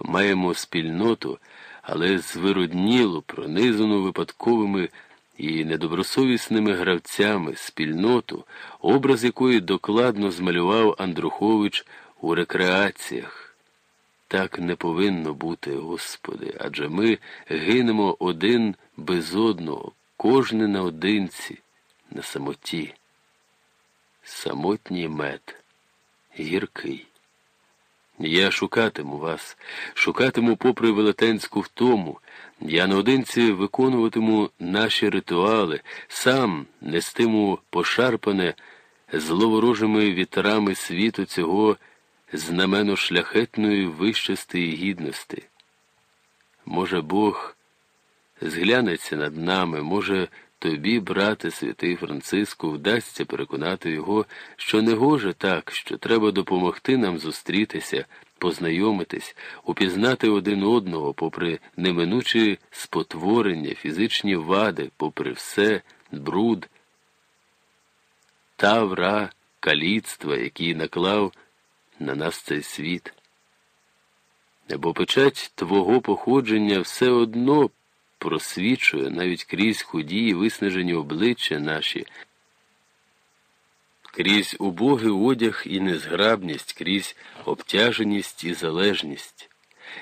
маємо спільноту, але звироднілу, пронизану випадковими і недобросовісними гравцями спільноту, образ якої докладно змалював Андрухович у рекреаціях. Так не повинно бути, Господи, адже ми гинемо один без одного, кожне наодинці, на самоті. Самотній мед, гіркий. Я шукатиму вас, шукатиму попри велетенську втому. Я наодинці виконуватиму наші ритуали, сам нестиму пошарпане зловорожими вітрами світу цього знамено шляхетної вищостої гідності. Може, Бог зглянеться над нами, може, тобі, брате святий Франциску, вдасться переконати його, що не гоже так, що треба допомогти нам зустрітися, познайомитись, упізнати один одного, попри неминучі спотворення, фізичні вади, попри все, бруд, тавра, каліцтва, який наклав на нас цей світ. Бо печать твого походження все одно просвічує навіть крізь худі і виснажені обличчя наші, крізь убогий одяг і незграбність, крізь обтяженість і залежність.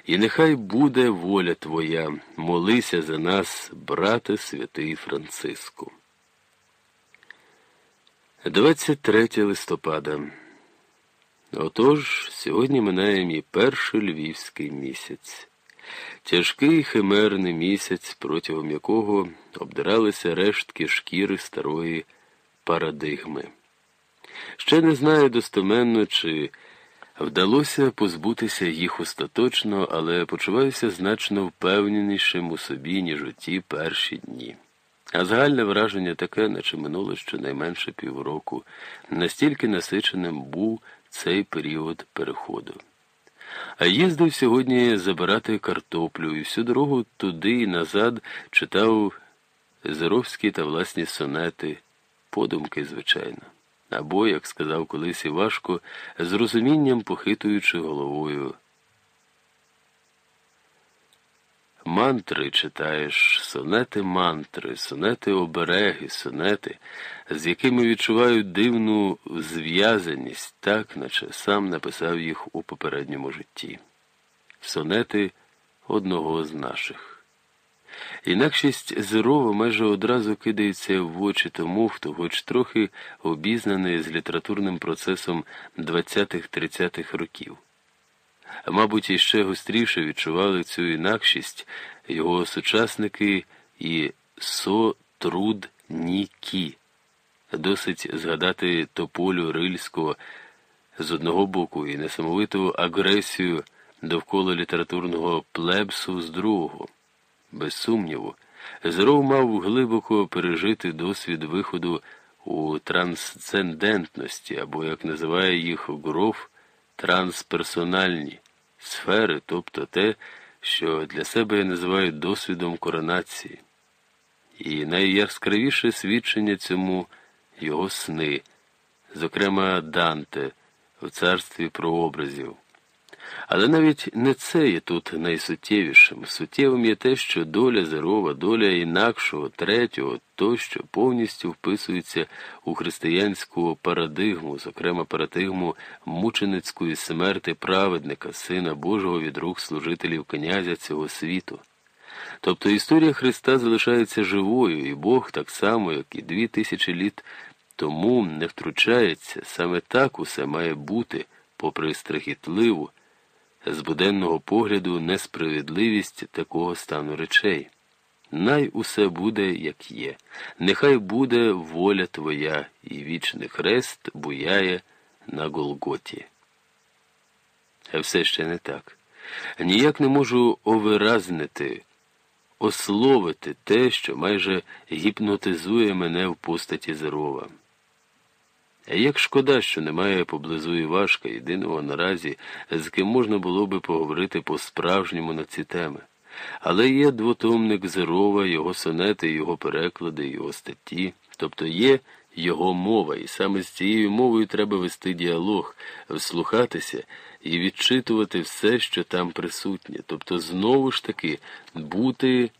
І нехай буде воля Твоя, молися за нас, брате святий Франциску. 23 листопада. Отож, сьогодні минає мій перший львівський місяць. Тяжкий химерний місяць, протягом якого обдиралися рештки шкіри старої парадигми. Ще не знаю достоменно, чи вдалося позбутися їх остаточно, але почуваюся значно впевненішим у собі, ніж у ті перші дні. А загальне враження таке, наче минуло щонайменше півроку, настільки насиченим був цей період переходу. А їздив сьогодні забирати картоплю і всю дорогу туди і назад читав Зеровські та власні сонети, подумки, звичайно. Або, як сказав колись Івашко, з розумінням похитуючи головою. Мантри читаєш, сонети мантри, сонети обереги, сонети, з якими відчувають дивну зв'язаність, так, наче сам написав їх у попередньому житті. Сонети одного з наших. Інакшість Зерова майже одразу кидається в очі тому, хто хоч трохи обізнаний з літературним процесом 20-30-х років. Мабуть, іще гостріше відчували цю інакшість його сучасники і сотрудніки. Досить згадати тополю рильського з одного боку і несамовиту агресію довкола літературного плебсу з другого. Без сумніву, Зров мав глибоко пережити досвід виходу у трансцендентності, або, як називає їх Гроф, трансперсональні сфери, тобто те, що для себе я називаю досвідом коронації. І найяскравіше свідчення цьому його сни, зокрема Данте в царстві прообразів. Але навіть не це є тут найсуттєвішим. Суттєвим є те, що доля Зерова, доля інакшого, третього, тощо повністю вписується у християнську парадигму, зокрема парадигму мученицької смерти праведника, Сина Божого від рук служителів князя цього світу. Тобто історія Христа залишається живою, і Бог, так само, як і дві тисячі літ тому, не втручається, саме так усе має бути, попри страхітливу з буденного погляду несправедливість такого стану речей. Най усе буде, як є, нехай буде воля твоя, і вічний хрест буяє на Голготі. А все ще не так. Ніяк не можу овиразнити, ословити те, що майже гіпнотизує мене в постаті Зерова. Як шкода, що немає поблизу Івашка, єдиного наразі, з ким можна було би поговорити по-справжньому на ці теми. Але є двотомник Зерова, його сонети, його переклади, його статті, тобто є його мова, і саме з цією мовою треба вести діалог, вслухатися і відчитувати все, що там присутнє, тобто знову ж таки бути